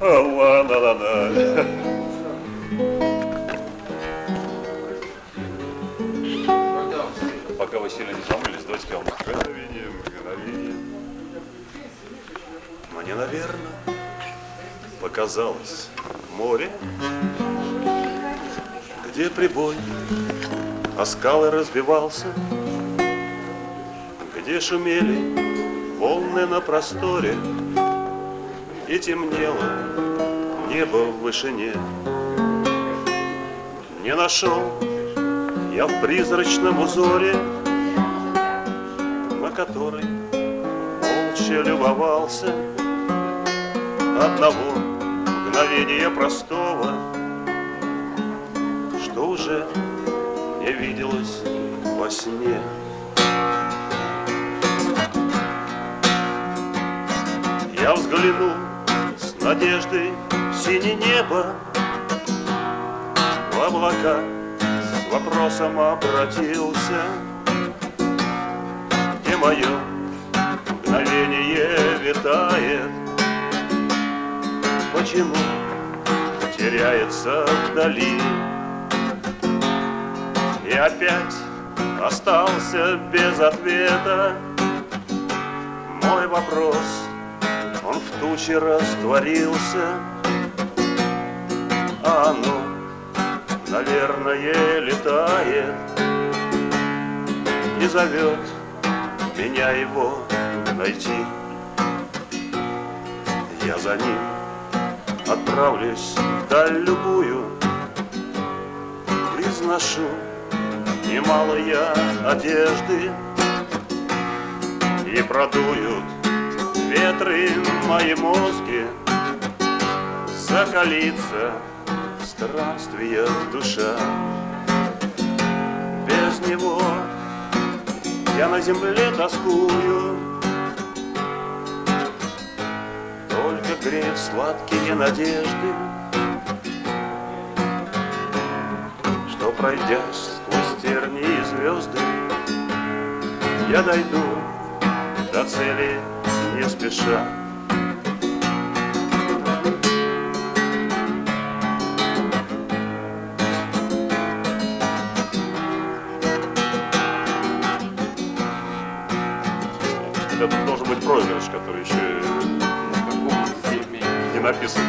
ла ла ла ла Пока вы сильно не замылись, давайте-ка я вам мгновение, мгновение. Мне, наверное, показалось море, где прибой, а скалы разбивался, где шумели волны на просторе, и темнело небо в вышине. Не нашел я в призрачном узоре, на который молча любовался одного мгновения простого, что уже не виделось во сне. Я взглянул в синее небо, в облака с вопросом обратился, где мое мгновение витает, почему теряется вдали. И опять остался без ответа мой вопрос — туче растворился, а оно, наверное, летает и зовет меня его найти. Я за ним отправлюсь даль любую, изношу немало я одежды и продуют ветры мои мозги Закалится. В странствиях душа. Без него я на земле тоскую. Только греет сладкие надежды Что пройдя сквозь тернии звезды Я дойду до цели не спеша. Это должен быть проигрыш, который еще не написан.